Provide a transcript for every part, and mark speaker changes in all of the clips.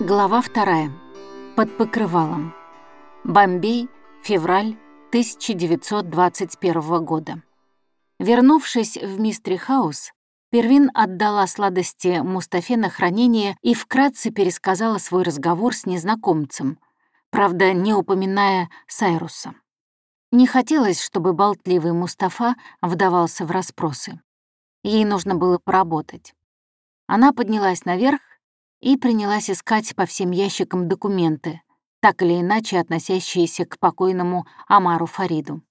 Speaker 1: Глава вторая. Под покрывалом. Бомбей, февраль 1921 года. Вернувшись в Мистри Хаус, Первин отдала сладости Мустафе на хранение и вкратце пересказала свой разговор с незнакомцем, правда, не упоминая Сайруса. Не хотелось, чтобы болтливый Мустафа вдавался в расспросы. Ей нужно было поработать. Она поднялась наверх и принялась искать по всем ящикам документы, так или иначе относящиеся к покойному Амару Фариду.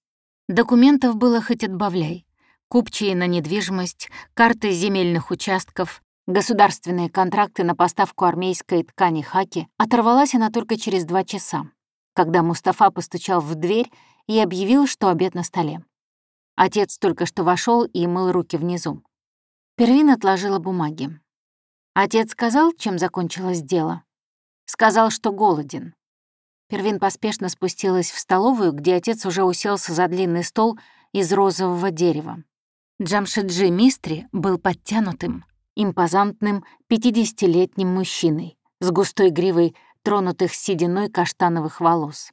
Speaker 1: Документов было хоть отбавляй. Купчие на недвижимость, карты земельных участков, государственные контракты на поставку армейской ткани хаки. Оторвалась она только через два часа, когда Мустафа постучал в дверь и объявил, что обед на столе. Отец только что вошел и мыл руки внизу. Первин отложила бумаги. Отец сказал, чем закончилось дело? Сказал, что голоден. Первин поспешно спустилась в столовую, где отец уже уселся за длинный стол из розового дерева. Джамшиджи Мистри был подтянутым, импозантным 50-летним мужчиной с густой гривой тронутых сединой каштановых волос.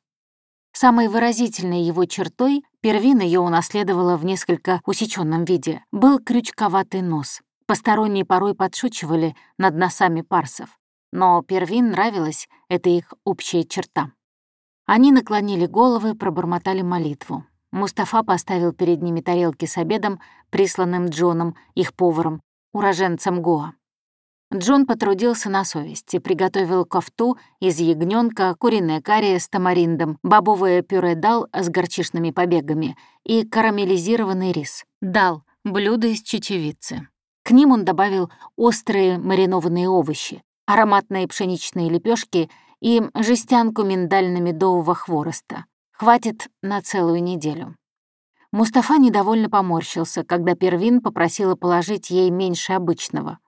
Speaker 1: Самой выразительной его чертой, Первин ее унаследовала в несколько усеченном виде, был крючковатый нос. Посторонние порой подшучивали над носами парсов, но Первин нравилась эта их общая черта. Они наклонили головы, пробормотали молитву. Мустафа поставил перед ними тарелки с обедом, присланным Джоном, их поваром, уроженцем Гоа. Джон потрудился на совесть и приготовил кофту из ягненка, куриное карри с тамариндом, бобовое пюре дал с горчишными побегами и карамелизированный рис. Дал — блюдо из чечевицы. К ним он добавил острые маринованные овощи, ароматные пшеничные лепешки и жестянку миндально-медового хвороста. Хватит на целую неделю. Мустафа недовольно поморщился, когда Первин попросила положить ей меньше обычного.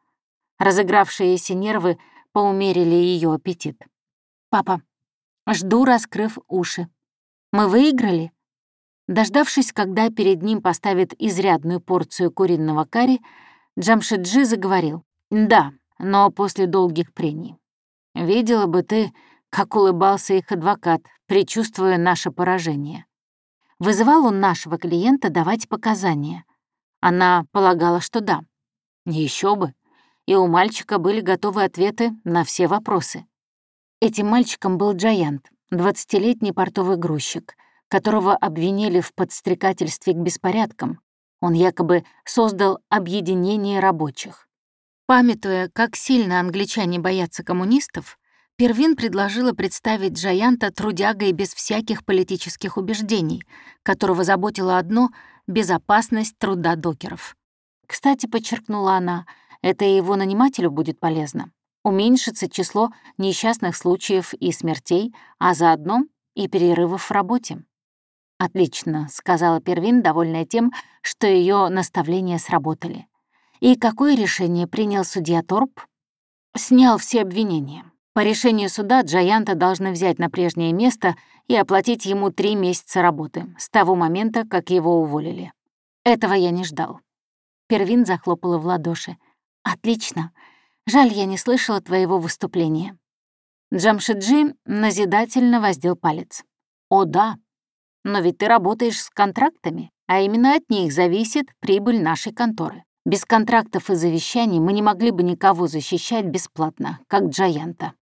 Speaker 1: Разыгравшиеся нервы поумерили ее аппетит. «Папа, жду, раскрыв уши. Мы выиграли?» Дождавшись, когда перед ним поставят изрядную порцию куриного карри, Джамшиджи заговорил. «Да, но после долгих прений. Видела бы ты, как улыбался их адвокат, предчувствуя наше поражение. Вызывал он нашего клиента давать показания. Она полагала, что да. Еще бы. И у мальчика были готовы ответы на все вопросы. Этим мальчиком был Джаянт, 20-летний портовый грузчик, которого обвинили в подстрекательстве к беспорядкам, он якобы создал объединение рабочих. Памятуя, как сильно англичане боятся коммунистов, Первин предложила представить Джаянта трудягой без всяких политических убеждений, которого заботило одно — безопасность труда докеров. Кстати, подчеркнула она, это и его нанимателю будет полезно. Уменьшится число несчастных случаев и смертей, а заодно и перерывов в работе. «Отлично», — сказала Первин, довольная тем, что ее наставления сработали. «И какое решение принял судья Торп?» «Снял все обвинения. По решению суда Джаянта должны взять на прежнее место и оплатить ему три месяца работы, с того момента, как его уволили. Этого я не ждал». Первин захлопала в ладоши. «Отлично. Жаль, я не слышала твоего выступления». Джамшиджи назидательно воздел палец. «О да, но ведь ты работаешь с контрактами, а именно от них зависит прибыль нашей конторы. Без контрактов и завещаний мы не могли бы никого защищать бесплатно, как Джаянта.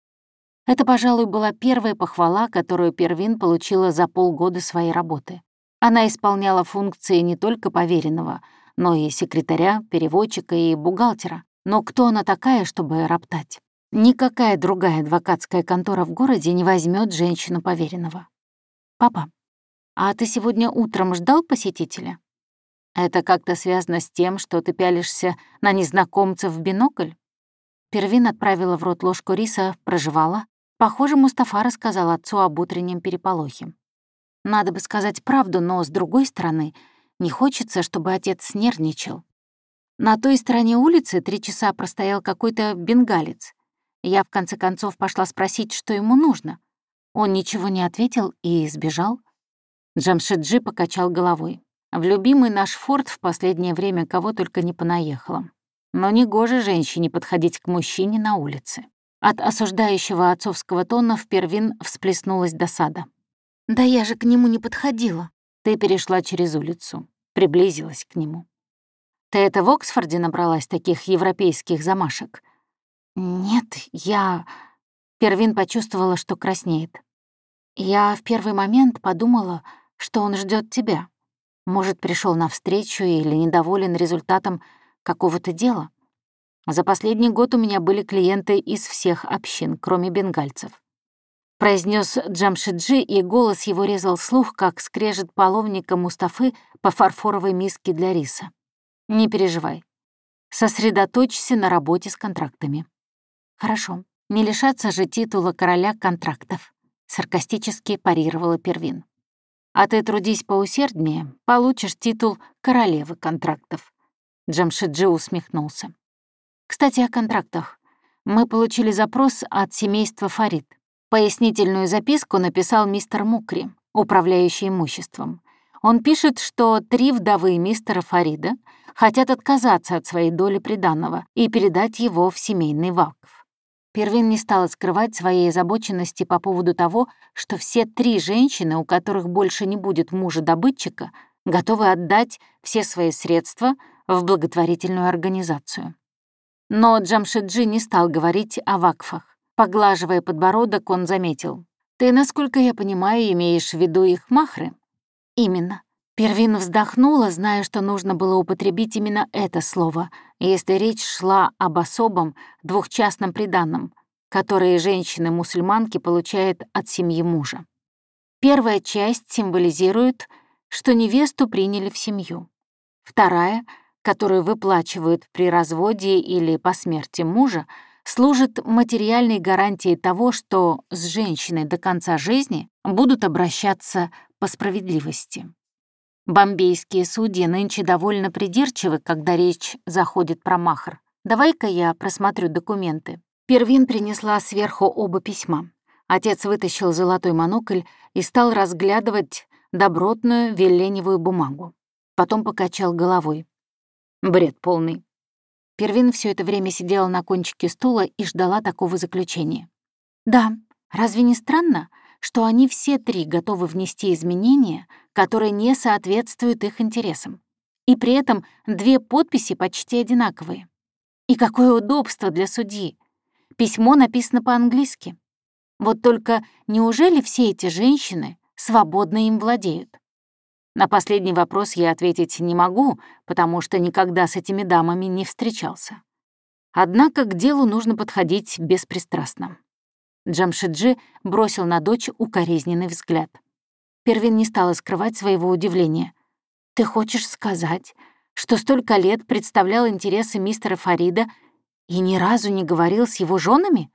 Speaker 1: Это, пожалуй, была первая похвала, которую Первин получила за полгода своей работы. Она исполняла функции не только поверенного, но и секретаря, переводчика и бухгалтера. Но кто она такая, чтобы роптать? Никакая другая адвокатская контора в городе не возьмет женщину поверенного. «Папа, «А ты сегодня утром ждал посетителя?» «Это как-то связано с тем, что ты пялишься на незнакомцев в бинокль?» Первин отправила в рот ложку риса, проживала. Похоже, Мустафа рассказал отцу об утреннем переполохе. Надо бы сказать правду, но, с другой стороны, не хочется, чтобы отец нервничал. На той стороне улицы три часа простоял какой-то бенгалец. Я, в конце концов, пошла спросить, что ему нужно. Он ничего не ответил и сбежал. Джамшеджи покачал головой. В любимый наш форт в последнее время кого только не понаехало. Но не гоже женщине подходить к мужчине на улице. От осуждающего отцовского тона в Первин всплеснулась досада. «Да я же к нему не подходила». Ты перешла через улицу, приблизилась к нему. Ты это в Оксфорде набралась таких европейских замашек? Нет, я... Первин почувствовала, что краснеет. Я в первый момент подумала, что он ждет тебя. Может, пришел навстречу или недоволен результатом какого-то дела. За последний год у меня были клиенты из всех общин, кроме бенгальцев. Произнес Джамшиджи, и голос его резал слух, как скрежет половника Мустафы по фарфоровой миске для риса. «Не переживай. Сосредоточься на работе с контрактами». «Хорошо. Не лишаться же титула короля контрактов», — саркастически парировала Первин. «А ты трудись поусерднее, получишь титул королевы контрактов». Джамшиджи усмехнулся. «Кстати, о контрактах. Мы получили запрос от семейства Фарид. Пояснительную записку написал мистер Мукри, управляющий имуществом. Он пишет, что три вдовы мистера Фарида хотят отказаться от своей доли приданного и передать его в семейный вакф. Первин не стала скрывать своей озабоченности по поводу того, что все три женщины, у которых больше не будет мужа-добытчика, готовы отдать все свои средства в благотворительную организацию. Но Джамшиджи не стал говорить о вакфах. Поглаживая подбородок, он заметил. «Ты, насколько я понимаю, имеешь в виду их махры?» «Именно». Первин вздохнула, зная, что нужно было употребить именно это слово, если речь шла об особом двухчастном приданном, которые женщины-мусульманки получают от семьи мужа. Первая часть символизирует, что невесту приняли в семью. Вторая, которую выплачивают при разводе или по смерти мужа, служит материальной гарантией того, что с женщиной до конца жизни будут обращаться по справедливости. Бомбейские судьи нынче довольно придирчивы, когда речь заходит про махр. Давай-ка я просмотрю документы. Первин принесла сверху оба письма. Отец вытащил золотой монокль и стал разглядывать добротную веленевую бумагу. Потом покачал головой. Бред полный. Первин все это время сидела на кончике стула и ждала такого заключения. Да, разве не странно, что они все три готовы внести изменения, которые не соответствуют их интересам? И при этом две подписи почти одинаковые. И какое удобство для судьи. Письмо написано по-английски. Вот только неужели все эти женщины свободно им владеют? На последний вопрос я ответить не могу, потому что никогда с этими дамами не встречался. Однако к делу нужно подходить беспристрастно. Джамшиджи бросил на дочь укоризненный взгляд. Первин не стала скрывать своего удивления. «Ты хочешь сказать, что столько лет представлял интересы мистера Фарида и ни разу не говорил с его женами?»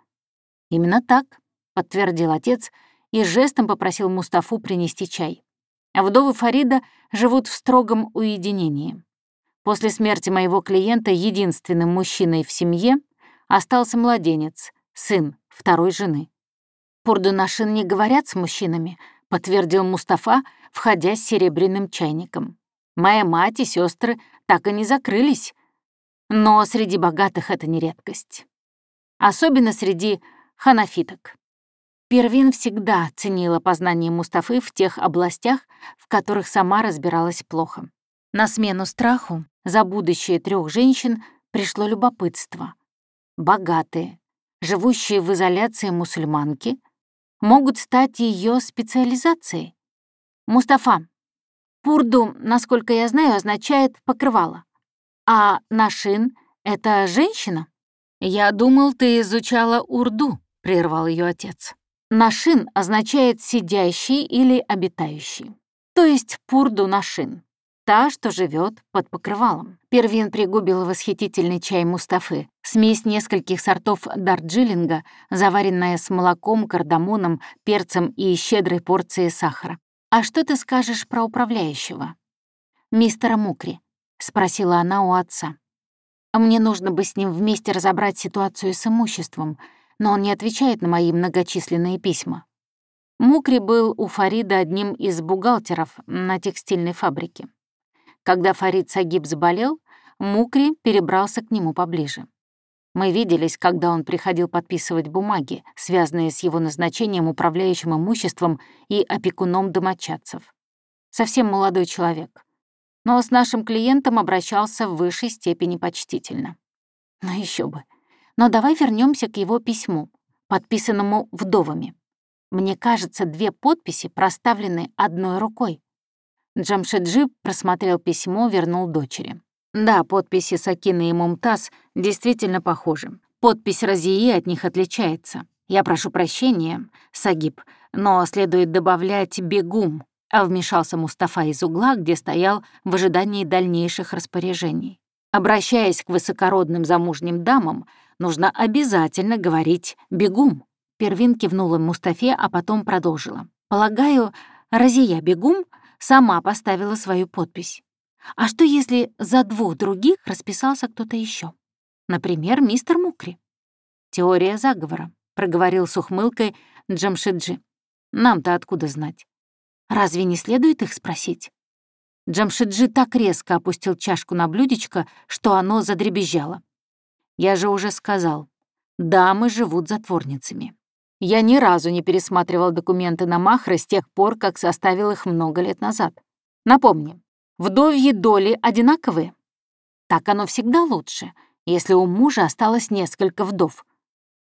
Speaker 1: «Именно так», — подтвердил отец и жестом попросил Мустафу принести чай. Вдовы Фарида живут в строгом уединении. После смерти моего клиента единственным мужчиной в семье остался младенец, сын второй жены. «Пурдунашин не говорят с мужчинами», — подтвердил Мустафа, входя с серебряным чайником. «Моя мать и сестры так и не закрылись. Но среди богатых это не редкость. Особенно среди ханафиток. Первин всегда ценила познание Мустафы в тех областях, в которых сама разбиралась плохо. На смену страху за будущее трех женщин пришло любопытство. Богатые, живущие в изоляции мусульманки, могут стать ее специализацией. Мустафа. Пурду, насколько я знаю, означает «покрывало». А Нашин — это женщина? «Я думал, ты изучала урду», — прервал ее отец. Нашин означает «сидящий» или «обитающий», то есть пурду нашин, та, что живет под покрывалом. Первин пригубил восхитительный чай Мустафы, смесь нескольких сортов дарджилинга, заваренная с молоком, кардамоном, перцем и щедрой порцией сахара. «А что ты скажешь про управляющего?» «Мистера Мукри», — спросила она у отца. «Мне нужно бы с ним вместе разобрать ситуацию с имуществом», но он не отвечает на мои многочисленные письма. Мукри был у Фарида одним из бухгалтеров на текстильной фабрике. Когда Фарид Сагиб заболел, Мукри перебрался к нему поближе. Мы виделись, когда он приходил подписывать бумаги, связанные с его назначением управляющим имуществом и опекуном домочадцев. Совсем молодой человек. Но с нашим клиентом обращался в высшей степени почтительно. Ну еще бы. Но давай вернемся к его письму, подписанному вдовами. Мне кажется, две подписи проставлены одной рукой. Джамшеджи просмотрел письмо, вернул дочери. Да, подписи Сакины и Мумтаз действительно похожи. Подпись Разии от них отличается. Я прошу прощения, Сагиб, но следует добавлять «бегум», а вмешался Мустафа из угла, где стоял в ожидании дальнейших распоряжений. Обращаясь к высокородным замужним дамам, нужно обязательно говорить «бегум». Первин кивнула Мустафе, а потом продолжила. «Полагаю, Разия Бегум сама поставила свою подпись. А что, если за двух других расписался кто-то еще? Например, мистер Мукри. «Теория заговора», — проговорил с ухмылкой Джамшиджи. «Нам-то откуда знать? Разве не следует их спросить?» Джамшиджи так резко опустил чашку на блюдечко, что оно задребезжало. «Я же уже сказал, дамы живут затворницами. Я ни разу не пересматривал документы на Махра с тех пор, как составил их много лет назад. Напомни, Вдовьи доли одинаковые. Так оно всегда лучше, если у мужа осталось несколько вдов.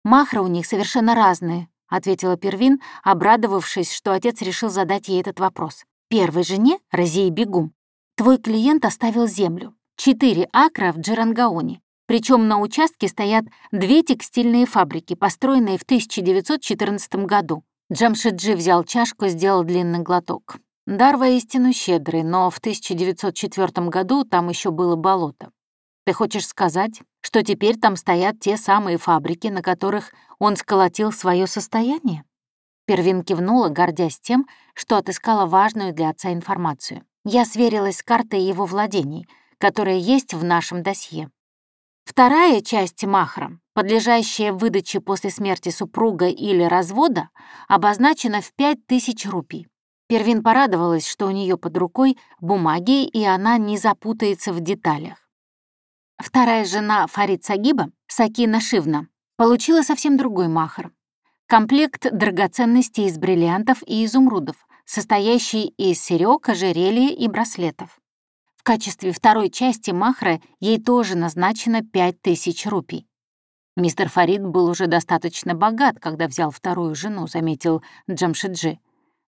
Speaker 1: Махры у них совершенно разные, ответила Первин, обрадовавшись, что отец решил задать ей этот вопрос. Первой жене, Розии Бегум, твой клиент оставил землю, четыре акра в Джерангаоне. Причем на участке стоят две текстильные фабрики, построенные в 1914 году. Джамшиджи взял чашку, сделал длинный глоток. Дар воистину щедрый, но в 1904 году там еще было болото. Ты хочешь сказать, что теперь там стоят те самые фабрики, на которых он сколотил свое состояние? Первин кивнула, гордясь тем, что отыскала важную для отца информацию. Я сверилась с картой его владений, которая есть в нашем досье. Вторая часть Махра, подлежащая выдаче после смерти супруга или развода, обозначена в 5000 рупий. Первин порадовалась, что у нее под рукой бумаги, и она не запутается в деталях. Вторая жена Фарид Сагиба, Сакина Шивна, получила совсем другой махар. Комплект драгоценностей из бриллиантов и изумрудов, состоящий из серёг, ожерелья и браслетов. Качестве второй части махра ей тоже назначено 5000 рупий. Мистер Фарид был уже достаточно богат, когда взял вторую жену, заметил Джамшиджи.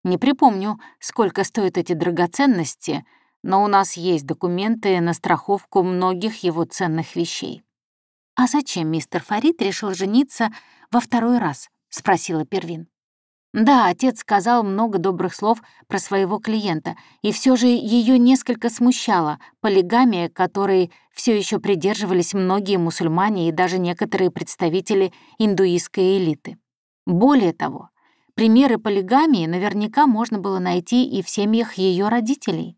Speaker 1: Не припомню, сколько стоят эти драгоценности, но у нас есть документы на страховку многих его ценных вещей. «А зачем мистер Фарид решил жениться во второй раз?» — спросила Первин. Да, отец сказал много добрых слов про своего клиента, и все же ее несколько смущала полигамия, которой все еще придерживались многие мусульмане и даже некоторые представители индуистской элиты. Более того, Примеры полигамии наверняка можно было найти и в семьях ее родителей.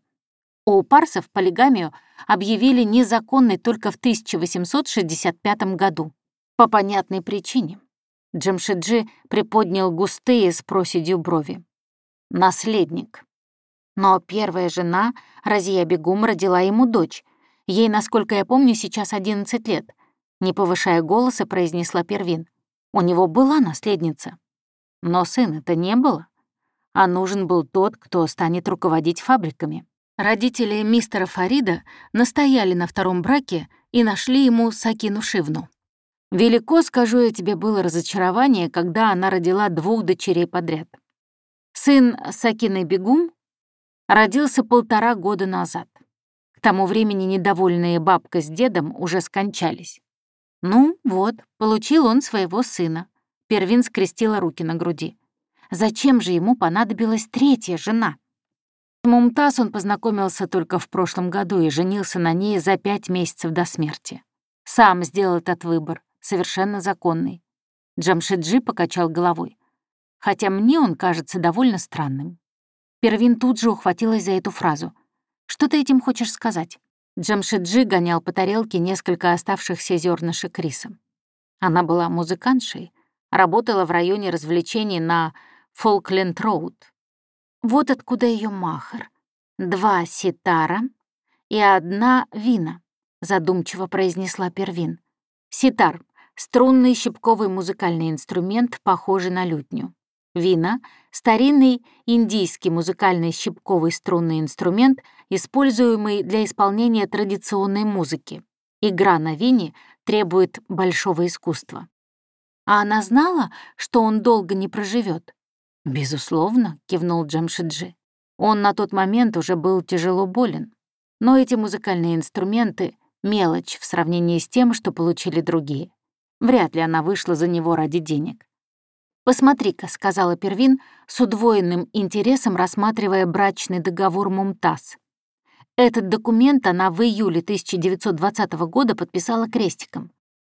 Speaker 1: У парсов полигамию объявили незаконной только в 1865 году. По понятной причине. Джамшиджи приподнял густые с проседью брови. Наследник. Но первая жена, Разия Бегум, родила ему дочь. Ей, насколько я помню, сейчас 11 лет. Не повышая голоса, произнесла Первин. У него была наследница. Но сына-то не было, а нужен был тот, кто станет руководить фабриками. Родители мистера Фарида настояли на втором браке и нашли ему Сакину Шивну. Велико, скажу я тебе, было разочарование, когда она родила двух дочерей подряд. Сын Сакины Бегум родился полтора года назад. К тому времени недовольные бабка с дедом уже скончались. Ну вот, получил он своего сына. Первин скрестила руки на груди. Зачем же ему понадобилась третья жена? С Мумтаз он познакомился только в прошлом году и женился на ней за пять месяцев до смерти. Сам сделал этот выбор, совершенно законный. Джамшиджи покачал головой. Хотя мне он кажется довольно странным. Первин тут же ухватилась за эту фразу. «Что ты этим хочешь сказать?» Джамшиджи гонял по тарелке несколько оставшихся зернышек риса. Она была музыкантшей, Работала в районе развлечений на Фолкленд-Роуд. Вот откуда ее махар. Два ситара и одна вина, задумчиво произнесла Первин. Ситар — струнный щипковый музыкальный инструмент, похожий на лютню. Вина — старинный индийский музыкальный щипковый струнный инструмент, используемый для исполнения традиционной музыки. Игра на вине требует большого искусства. А она знала, что он долго не проживет. «Безусловно», — кивнул Джамшиджи. Он на тот момент уже был тяжело болен. Но эти музыкальные инструменты — мелочь в сравнении с тем, что получили другие. Вряд ли она вышла за него ради денег. «Посмотри-ка», — сказала Первин, с удвоенным интересом рассматривая брачный договор Мумтаз. Этот документ она в июле 1920 года подписала крестиком.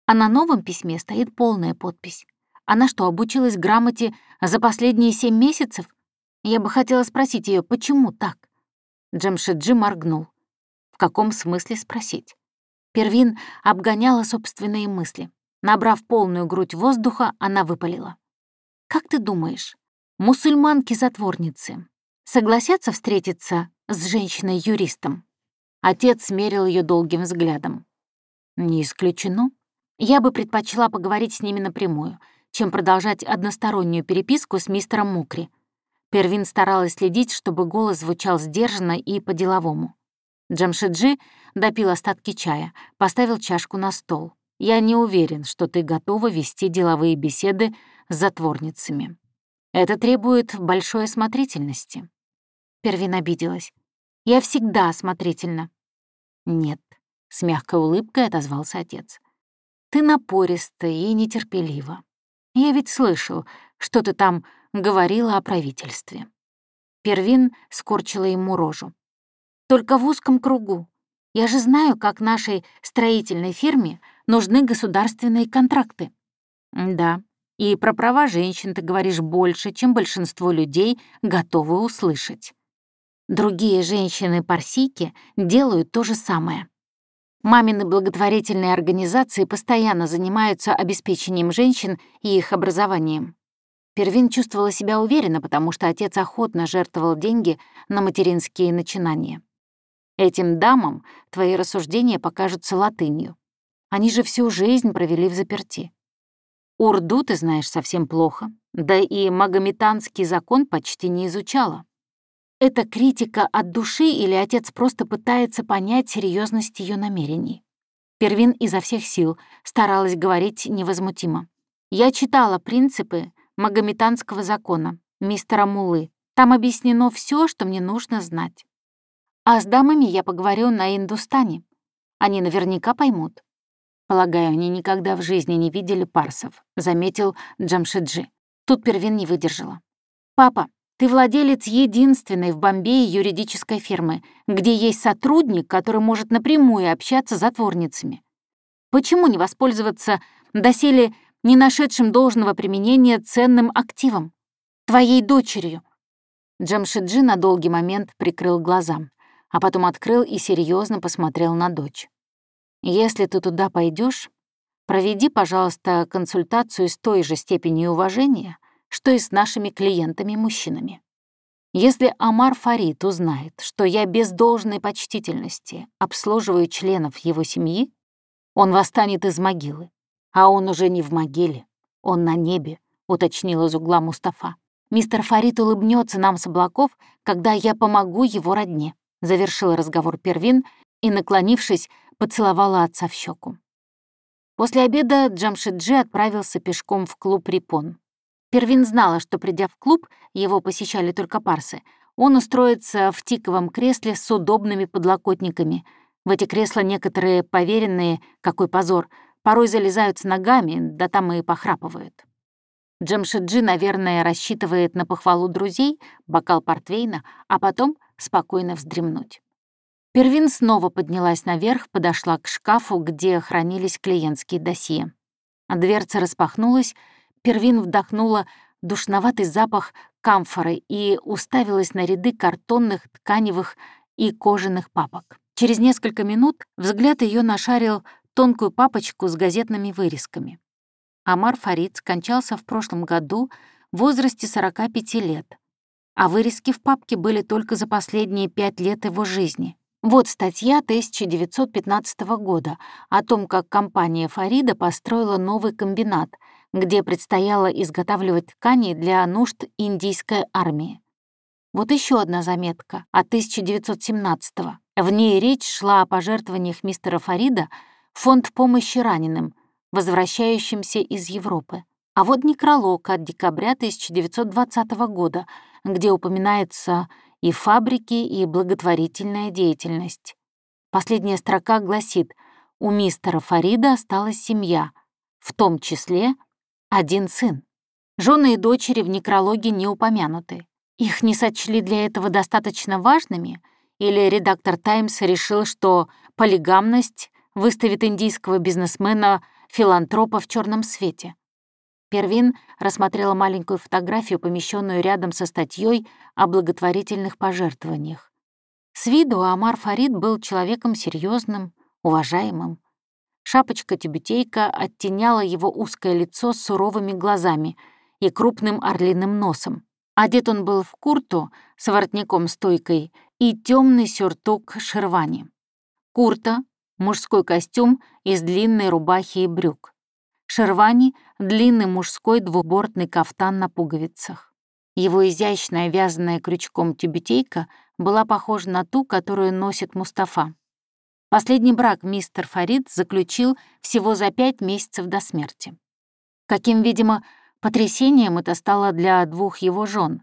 Speaker 1: А на новом письме стоит полная подпись. Она что, обучилась грамоте за последние семь месяцев? Я бы хотела спросить ее, почему так? Джемшиджи моргнул. В каком смысле спросить? Первин обгоняла собственные мысли. Набрав полную грудь воздуха, она выпалила. «Как ты думаешь, мусульманки-затворницы согласятся встретиться с женщиной-юристом?» Отец смерил ее долгим взглядом. «Не исключено. Я бы предпочла поговорить с ними напрямую, чем продолжать одностороннюю переписку с мистером Мукри. Первин старалась следить, чтобы голос звучал сдержанно и по-деловому. Джамшиджи допил остатки чая, поставил чашку на стол. «Я не уверен, что ты готова вести деловые беседы с затворницами. Это требует большой осмотрительности». Первин обиделась. «Я всегда осмотрительна». «Нет», — с мягкой улыбкой отозвался отец. «Ты напориста и нетерпелива. Я ведь слышал, что ты там говорила о правительстве». Первин скорчила ему рожу. «Только в узком кругу. Я же знаю, как нашей строительной фирме нужны государственные контракты». «Да, и про права женщин ты говоришь больше, чем большинство людей готовы услышать. Другие женщины-парсики делают то же самое. Мамины благотворительные организации постоянно занимаются обеспечением женщин и их образованием. Первин чувствовала себя уверенно, потому что отец охотно жертвовал деньги на материнские начинания. Этим дамам твои рассуждения покажутся латынью. Они же всю жизнь провели в заперти. Урду ты знаешь совсем плохо, да и магометанский закон почти не изучала. Это критика от души или отец просто пытается понять серьезность ее намерений? Первин изо всех сил старалась говорить невозмутимо. Я читала принципы магометанского закона, мистера Мулы. Там объяснено все, что мне нужно знать. А с дамами я поговорю на индустане. Они наверняка поймут. Полагаю, они никогда в жизни не видели парсов, заметил Джамшиджи. Тут Первин не выдержала. «Папа, ты владелец единственной в Бомбее юридической фирмы, где есть сотрудник, который может напрямую общаться с затворницами. Почему не воспользоваться доселе не нашедшим должного применения ценным активом? Твоей дочерью?» Джамшиджи на долгий момент прикрыл глаза, а потом открыл и серьезно посмотрел на дочь. «Если ты туда пойдешь, проведи, пожалуйста, консультацию с той же степенью уважения, что и с нашими клиентами-мужчинами. Если Амар Фарид узнает, что я без должной почтительности обслуживаю членов его семьи, он восстанет из могилы. А он уже не в могиле, он на небе, уточнил из угла Мустафа. Мистер Фарид улыбнется нам с облаков, когда я помогу его родне, завершил разговор Первин и, наклонившись, поцеловала отца в щеку. После обеда Джамшиджи отправился пешком в клуб «Рипон». Первин знала, что, придя в клуб, его посещали только парсы, он устроится в тиковом кресле с удобными подлокотниками. В эти кресла некоторые поверенные, какой позор, порой залезают с ногами, да там и похрапывают. Джамшиджи, наверное, рассчитывает на похвалу друзей, бокал портвейна, а потом спокойно вздремнуть. Первин снова поднялась наверх, подошла к шкафу, где хранились клиентские досье. Дверца распахнулась, Первин вдохнула душноватый запах камфоры и уставилась на ряды картонных, тканевых и кожаных папок. Через несколько минут взгляд ее нашарил тонкую папочку с газетными вырезками. Амар Фарид скончался в прошлом году в возрасте 45 лет, а вырезки в папке были только за последние пять лет его жизни. Вот статья 1915 года о том, как компания Фарида построила новый комбинат, где предстояло изготавливать ткани для нужд индийской армии. Вот еще одна заметка от 1917 -го. В ней речь шла о пожертвованиях мистера Фарида в фонд помощи раненым, возвращающимся из Европы. А вот некролог от декабря 1920 года, где упоминается и фабрики, и благотворительная деятельность. Последняя строка гласит «У мистера Фарида осталась семья, в том числе один сын». Жены и дочери в некрологе не упомянуты. Их не сочли для этого достаточно важными, или редактор «Таймс» решил, что полигамность выставит индийского бизнесмена-филантропа в черном свете. Первин рассмотрела маленькую фотографию, помещенную рядом со статьей о благотворительных пожертвованиях. С виду Амар Фарид был человеком серьезным, уважаемым. Шапочка-тюбетейка оттеняла его узкое лицо с суровыми глазами и крупным орлиным носом. Одет он был в курту с воротником-стойкой и темный сюртук шервани. Курта — мужской костюм из длинной рубахи и брюк. Шервани — длинный мужской двубортный кафтан на пуговицах. Его изящная, вязаная крючком тюбетейка была похожа на ту, которую носит Мустафа. Последний брак мистер Фарид заключил всего за пять месяцев до смерти. Каким, видимо, потрясением это стало для двух его жен,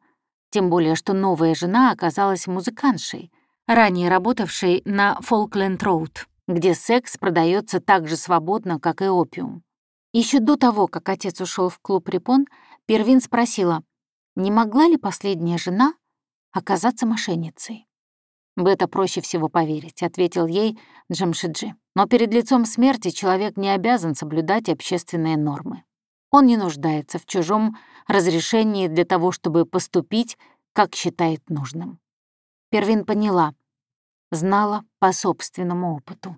Speaker 1: тем более что новая жена оказалась музыкантшей, ранее работавшей на Фолкленд-Роуд, где секс продается так же свободно, как и опиум. Еще до того, как отец ушел в клуб Репон, Первин спросила, не могла ли последняя жена оказаться мошенницей. «В это проще всего поверить», — ответил ей Джамшиджи. «Но перед лицом смерти человек не обязан соблюдать общественные нормы. Он не нуждается в чужом разрешении для того, чтобы поступить, как считает нужным». Первин поняла, знала по собственному опыту.